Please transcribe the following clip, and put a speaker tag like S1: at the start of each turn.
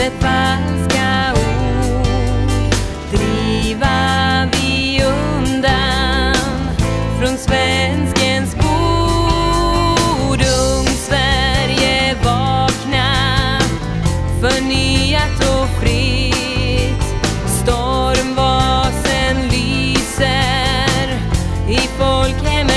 S1: med falska ord driva vi undan från svenskens bord. Ung Sverige vakna, förnyat och fritt. Stormvasen lyser i folkhemmet